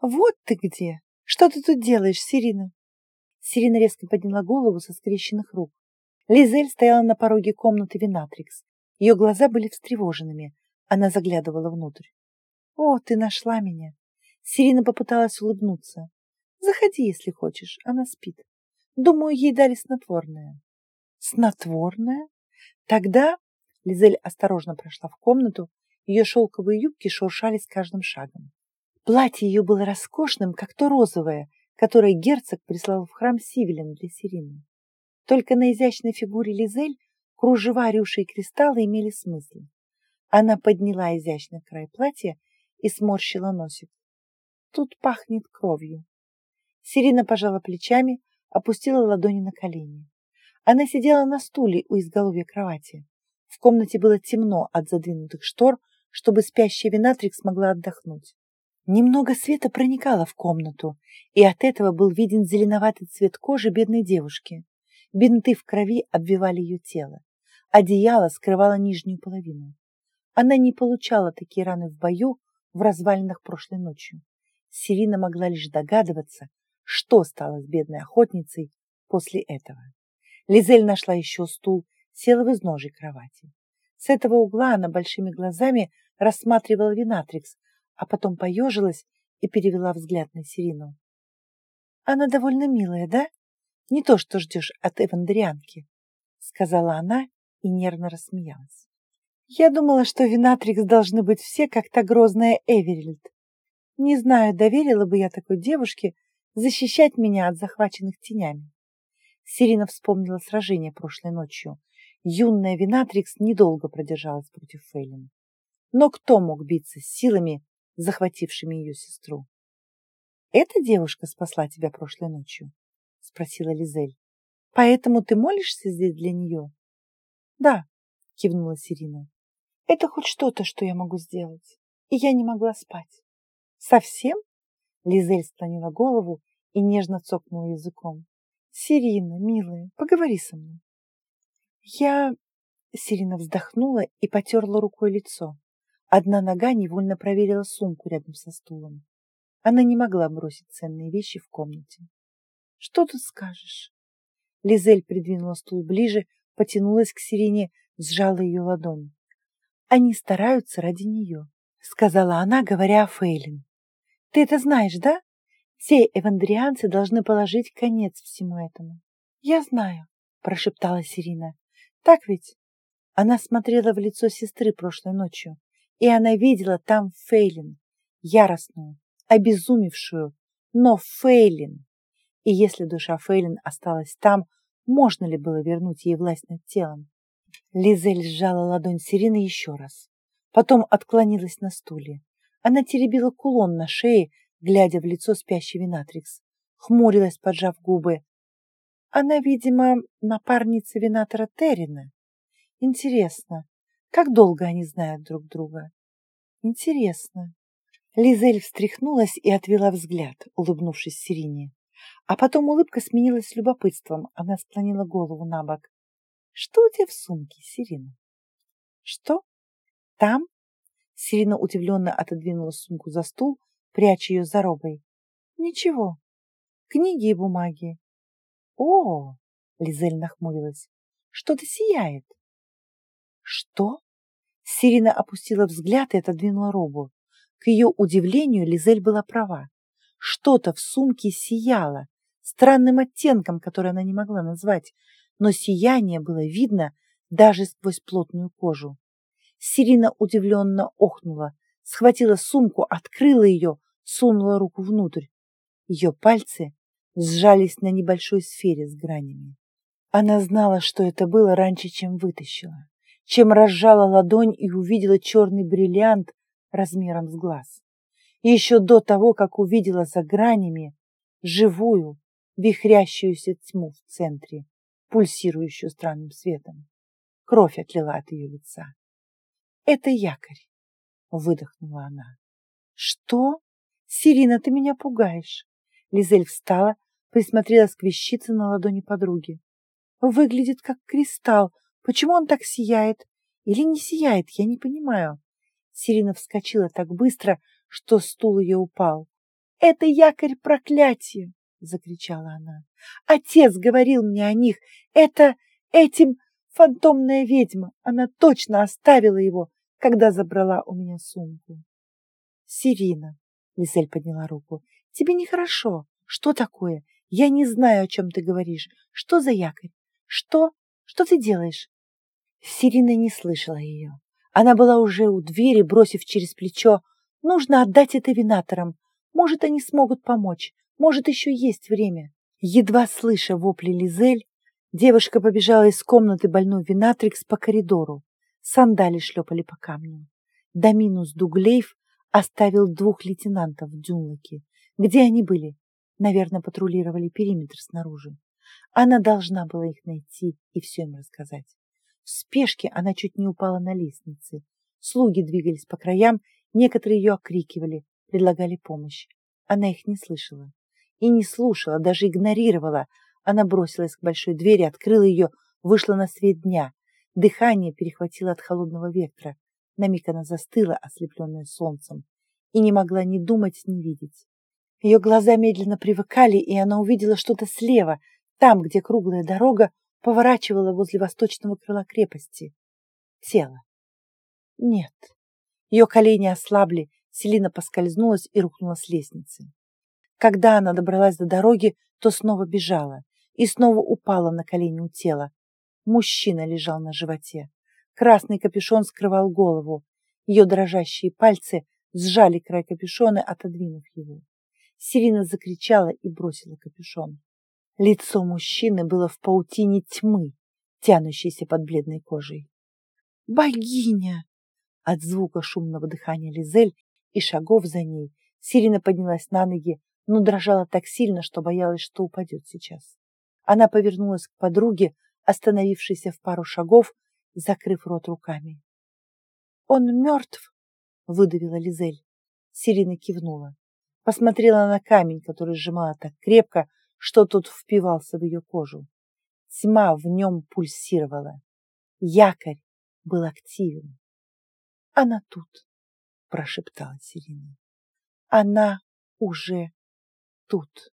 Вот ты где! Что ты тут делаешь, Сирина? Сирина резко подняла голову со скрещенных рук. Лизель стояла на пороге комнаты Винатрикс. Ее глаза были встревоженными. Она заглядывала внутрь. «О, ты нашла меня!» Сирина попыталась улыбнуться. «Заходи, если хочешь, она спит. Думаю, ей дали снотворное». «Снотворное? Тогда...» Лизель осторожно прошла в комнату. Ее шелковые юбки шуршали с каждым шагом. Платье ее было роскошным, как то розовое, которое герцог прислал в храм Сивелин для Сирины. Только на изящной фигуре Лизель кружева, рюши и кристаллы имели смысл. Она подняла изящный край платья и сморщила носик. Тут пахнет кровью. Сирина пожала плечами, опустила ладони на колени. Она сидела на стуле у изголовья кровати. В комнате было темно от задвинутых штор, чтобы спящая Винатрикс могла отдохнуть. Немного света проникало в комнату, и от этого был виден зеленоватый цвет кожи бедной девушки. Бинты в крови обвивали ее тело. Одеяло скрывало нижнюю половину. Она не получала такие раны в бою в развалинах прошлой ночью. Сирина могла лишь догадываться, что стало с бедной охотницей после этого. Лизель нашла еще стул, села в изножье кровати. С этого угла она большими глазами рассматривала Винатрикс, а потом поежилась и перевела взгляд на Сирину. «Она довольно милая, да?» Не то, что ждешь от эвандерианки, сказала она и нервно рассмеялась. Я думала, что Винатрикс должны быть все, как та грозная Эверильд. Не знаю, доверила бы я такой девушке защищать меня от захваченных тенями. Сирина вспомнила сражение прошлой ночью. Юная Винатрикс недолго продержалась против Фейлин. Но кто мог биться с силами, захватившими ее сестру? Эта девушка спасла тебя прошлой ночью? спросила Лизель. Поэтому ты молишься здесь для нее? Да, кивнула Сирина. Это хоть что-то, что я могу сделать. И я не могла спать. Совсем? Лизель склонила голову и нежно цокнула языком. Сирина, милая, поговори со мной. Я... Сирина вздохнула и потерла рукой лицо. Одна нога невольно проверила сумку рядом со стулом. Она не могла бросить ценные вещи в комнате. Что тут скажешь? Лизель придвинула стул ближе, потянулась к Сирине, сжала ее ладонь. Они стараются ради нее, сказала она, говоря о Фейлин. Ты это знаешь, да? Все эвандрианцы должны положить конец всему этому. Я знаю, прошептала Сирина. Так ведь? Она смотрела в лицо сестры прошлой ночью, и она видела там Фейлин, яростную, обезумевшую, но Фейлин. И если душа Фейлин осталась там, можно ли было вернуть ей власть над телом? Лизель сжала ладонь Сирины еще раз. Потом отклонилась на стуле. Она теребила кулон на шее, глядя в лицо спящей Винатрикс. Хмурилась, поджав губы. Она, видимо, напарница Винатора Террина. Интересно, как долго они знают друг друга? Интересно. Лизель встряхнулась и отвела взгляд, улыбнувшись Сирине. А потом улыбка сменилась любопытством. Она склонила голову на бок. «Что у тебя в сумке, Сирина?» «Что? Там?» Сирина удивленно отодвинула сумку за стул, пряча ее за робой. «Ничего. Книги и бумаги». «О!» — Лизель нахмурилась. «Что-то сияет». «Что?» Сирина опустила взгляд и отодвинула робу. К ее удивлению Лизель была права. Что-то в сумке сияло, странным оттенком, который она не могла назвать, но сияние было видно даже сквозь плотную кожу. Сирина удивленно охнула, схватила сумку, открыла ее, сунула руку внутрь. Ее пальцы сжались на небольшой сфере с гранями. Она знала, что это было раньше, чем вытащила, чем разжала ладонь и увидела черный бриллиант размером с глаз. И еще до того, как увидела за гранями живую, вихрящуюся тьму в центре, пульсирующую странным светом. Кровь отлила от ее лица. «Это якорь!» — выдохнула она. «Что? Сирина, ты меня пугаешь!» Лизель встала, присмотрелась к вещице на ладони подруги. «Выглядит как кристалл. Почему он так сияет? Или не сияет, я не понимаю». Сирина вскочила так быстро, что стул ее упал. Это якорь проклятия! — закричала она. Отец говорил мне о них. Это этим фантомная ведьма. Она точно оставила его, когда забрала у меня сумку. Сирина, Лизель подняла руку, тебе нехорошо. Что такое? Я не знаю, о чем ты говоришь. Что за якорь? Что? Что ты делаешь? Сирина не слышала ее. Она была уже у двери, бросив через плечо. Нужно отдать это винаторам. Может, они смогут помочь. Может, еще есть время. Едва слыша вопли Лизель, девушка побежала из комнаты больной Винатрикс по коридору. Сандали шлепали по камню. Доминус Дуглейв оставил двух лейтенантов в Дюнлоке. Где они были? Наверное, патрулировали периметр снаружи. Она должна была их найти и все им рассказать. В спешке она чуть не упала на лестнице. Слуги двигались по краям, некоторые ее окрикивали, предлагали помощь. Она их не слышала и не слушала, даже игнорировала. Она бросилась к большой двери, открыла ее, вышла на свет дня. Дыхание перехватило от холодного ветра. На миг она застыла, ослепленная солнцем, и не могла ни думать, ни видеть. Ее глаза медленно привыкали, и она увидела что-то слева, там, где круглая дорога поворачивала возле восточного крыла крепости. Тело. Нет. Ее колени ослабли, Селина поскользнулась и рухнула с лестницы. Когда она добралась до дороги, то снова бежала и снова упала на колени у тела. Мужчина лежал на животе. Красный капюшон скрывал голову. Ее дрожащие пальцы сжали край капюшона, отодвинув его. Сирина закричала и бросила капюшон. Лицо мужчины было в паутине тьмы, тянущейся под бледной кожей. «Богиня!» От звука шумного дыхания Лизель и шагов за ней Сирина поднялась на ноги, но дрожала так сильно, что боялась, что упадет сейчас. Она повернулась к подруге, остановившейся в пару шагов, закрыв рот руками. «Он мертв!» — выдавила Лизель. Сирина кивнула. Посмотрела на камень, который сжимала так крепко, что тот впивался в ее кожу. Тьма в нем пульсировала. Якорь был активен. «Она тут!» — прошептала Сирина. «Она уже тут.